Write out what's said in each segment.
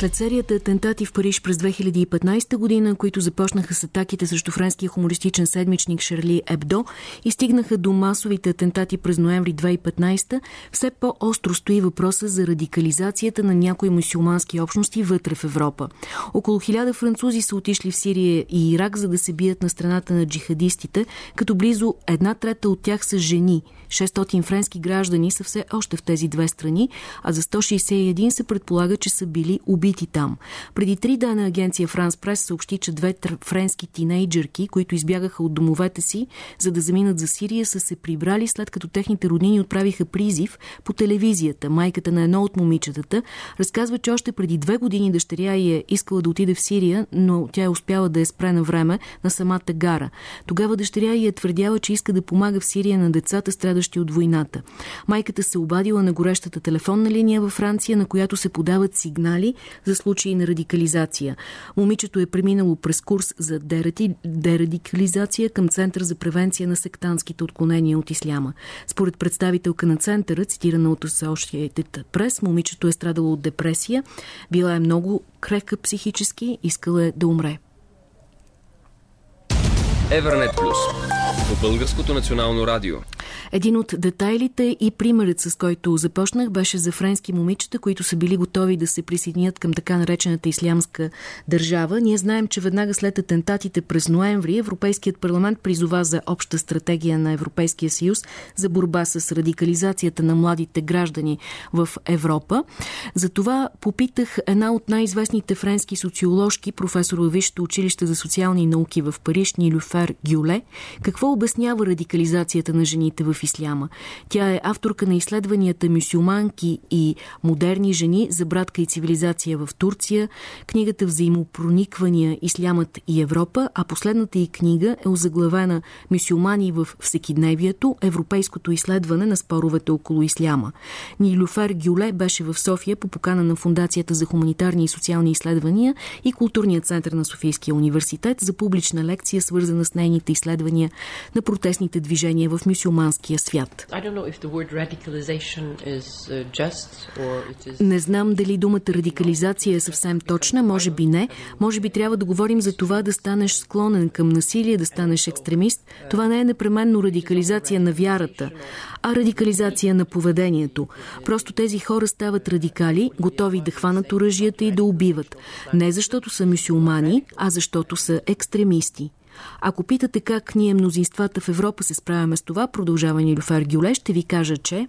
След серията атентати в Париж през 2015 година, които започнаха с атаките срещу френския хумористичен седмичник Шарли Ебдо и стигнаха до масовите атентати през ноември 2015, все по-остро стои въпроса за радикализацията на някои мусулмански общности вътре в Европа. Около хиляда французи са отишли в Сирия и Ирак, за да се бият на страната на джихадистите, като близо една трета от тях са жени. 600 френски граждани са все още в тези две страни, а за 161 се предполага, че са били убити убити там. Преди три дена агенция Франс Прес съобщи, че две френски тинейджърки, които избягаха от домовете си, за да заминат за Сирия, са се прибрали след като техните роднини отправиха призив по телевизията. Майката на едно от момичетата разказва, че още преди две години дъщеря е искала да отиде в Сирия, но тя е успяла да е спре на време на самата гара. Тогава дъщеря й е твърдяла, че иска да помага в Сирия на децата, страдащи от войната. Майката се обадила на горещата телефонна линия във Франция, на която се подават сигнали за случаи на радикализация. Момичето е преминало през курс за дерадикализация към Център за превенция на сектантските отклонения от исляма. Според представителка на Центъра, цитирана от Associated Press, момичето е страдало от депресия, била е много крехка психически, искала е да умре. Евернет Плюс по Българското национално радио. Един от детайлите и примерът, с който започнах, беше за френски момичета, които са били готови да се присъединят към така наречената ислямска държава. Ние знаем, че веднага след атентатите през ноември Европейският парламент призова за обща стратегия на Европейския съюз за борба с радикализацията на младите граждани в Европа. Затова попитах една от най-известните френски социоложки, професор във Висшето училище за социални науки в Париж, Нилюфер Гюле, какво обяснява радикализацията на жените в исляма. Тя е авторка на изследванията мюсюлманки и модерни жени за братка и цивилизация в Турция, книгата Взаимопрониквания Ислямът и Европа, а последната и книга е озаглавена Мюсюлмани в всекидневието, европейското изследване на споровете около исляма. Нилюфер Гюле беше в София по покана на Фундацията за хуманитарни и социални изследвания и Културният център на Софийския университет за публична лекция, свързана с нейните изследвания на протестните движения в мюсюлманския свят. Uh, не знам дали думата радикализация е съвсем точна, може би не. Може би трябва да говорим за това да станеш склонен към насилие, да станеш екстремист. Това не е непременно радикализация на вярата, а радикализация на поведението. Просто тези хора стават радикали, готови да хванат оръжията и да убиват. Не защото са мюсюлмани, а защото са екстремисти. Ако питате как ние мнозинствата в Европа се справяме с това, продължава Нилюфер Гюле, ще ви кажа, че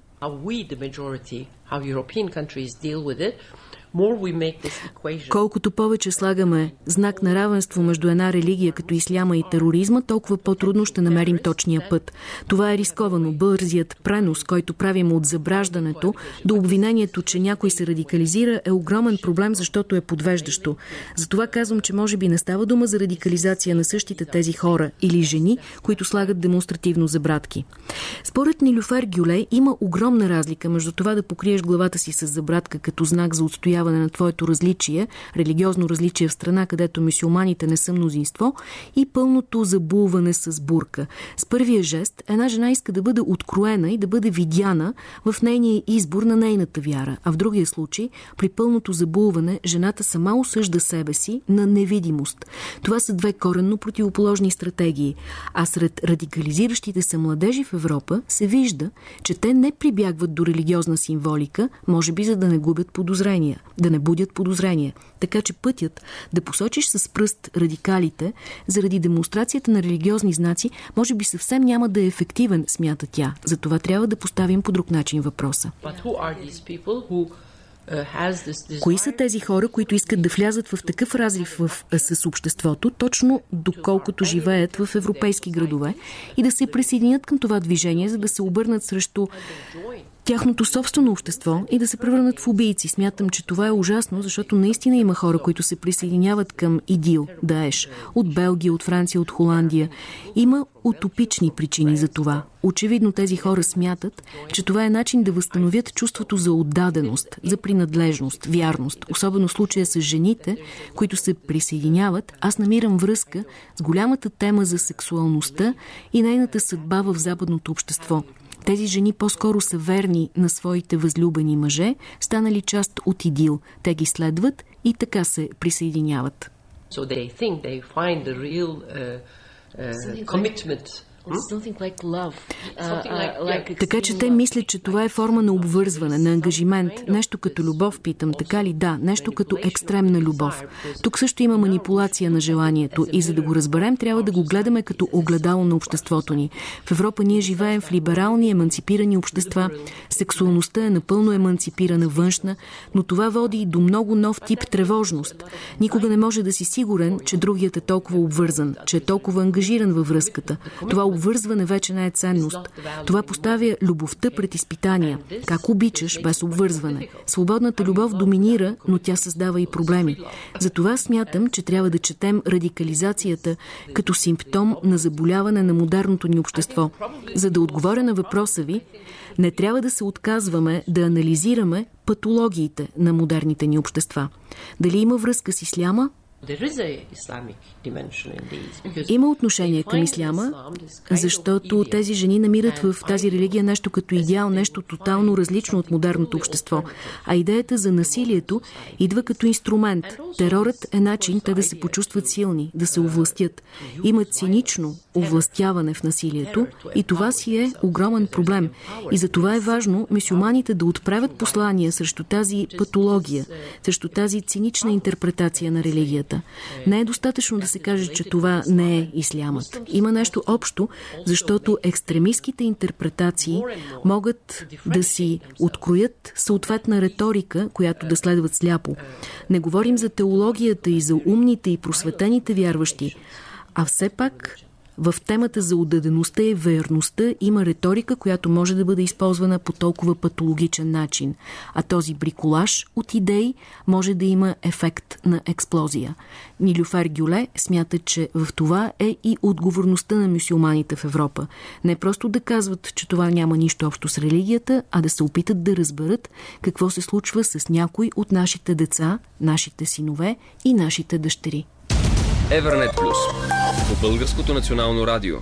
Колкото повече слагаме знак на равенство между една религия като исляма и тероризма, толкова по-трудно ще намерим точния път. Това е рисковано. Бързият пренос, който правим от забраждането до обвинението, че някой се радикализира, е огромен проблем, защото е подвеждащо. Затова казвам, че може би не става дума за радикализация на същите тези хора или жени, които слагат демонстративно забратки. Според Нилюфер Гюле има огромна разлика между това да покриеш главата си с забратка като знак за отстояване отстояване на твоето различие, религиозно различие в страна, където мусулманите не са мнозинство и пълното забулване с бурка. С първия жест една жена иска да бъде откроена и да бъде видяна в нейния избор на нейната вяра, а в другия случай, при пълното забулване, жената сама осъжда себе си на невидимост. Това са две коренно противоположни стратегии. А сред радикализиращите се младежи в Европа се вижда, че те не прибягват до религиозна символика, може би за да не губят подозрения да не будят подозрения. Така че пътят да посочиш с пръст радикалите заради демонстрацията на религиозни знаци, може би съвсем няма да е ефективен, смята тя. Затова трябва да поставим по друг начин въпроса. Uh, Кои са тези хора, които искат да влязат в такъв разрив в, с обществото, точно доколкото живеят в европейски градове и да се присъединят към това движение, за да се обърнат срещу тяхното собствено общество и да се превърнат в убийци. Смятам, че това е ужасно, защото наистина има хора, които се присъединяват към ИДИЛ, Даеш, от Белгия, от Франция, от Холандия. Има утопични причини за това. Очевидно тези хора смятат, че това е начин да възстановят чувството за отдаденост, за принадлежност, вярност. Особено в случая с жените, които се присъединяват, аз намирам връзка с голямата тема за сексуалността и нейната съдба в западното общество. Тези жени по-скоро са верни на своите възлюбени мъже, станали част от идил. Те ги следват и така се присъединяват. So they think they find the real uh, uh, commitment Uh, uh, така че те мислят, че това е форма на обвързване, на ангажимент. Нещо като любов, питам. Така ли? Да, нещо като екстремна любов. Тук също има манипулация на желанието и за да го разберем, трябва да го гледаме като огледало на обществото ни. В Европа ние живеем в либерални, еманципирани общества. Сексуалността е напълно еманципирана външна, но това води и до много нов тип тревожност. Никога не може да си сигурен, че другият е толкова обвързан, че е толкова ангажиран във връзката. Това обвързване вече не е ценност. Това поставя любовта пред изпитания. Как обичаш без обвързване? Свободната любов доминира, но тя създава и проблеми. Затова смятам, че трябва да четем радикализацията като симптом на заболяване на модерното ни общество. За да отговоря на въпроса ви, не трябва да се отказваме да анализираме патологиите на модерните ни общества. Дали има връзка с исляма? Има отношение към исляма, защото тези жени намират в тази религия нещо като идеал, нещо тотално различно от модерното общество. А идеята за насилието идва като инструмент. Терорът е начин те да се почувстват силни, да се овластят. Има цинично овластяване в насилието и това си е огромен проблем. И за това е важно мисюманите да отправят послания срещу тази патология, срещу тази цинична интерпретация на религията. Не е достатъчно да се каже, че това не е ислямът. Има нещо общо, защото екстремистските интерпретации могат да си откроят съответна риторика, която да следват сляпо. Не говорим за теологията и за умните и просветените вярващи, а все пак в темата за отдадеността и верността има риторика, която може да бъде използвана по толкова патологичен начин. А този бриколаж от идеи може да има ефект на експлозия. Нилюфер Гюле смята, че в това е и отговорността на мюсюлманите в Европа. Не просто да казват, че това няма нищо общо с религията, а да се опитат да разберат какво се случва с някой от нашите деца, нашите синове и нашите дъщери. Евернет Плюс по Българското национално радио.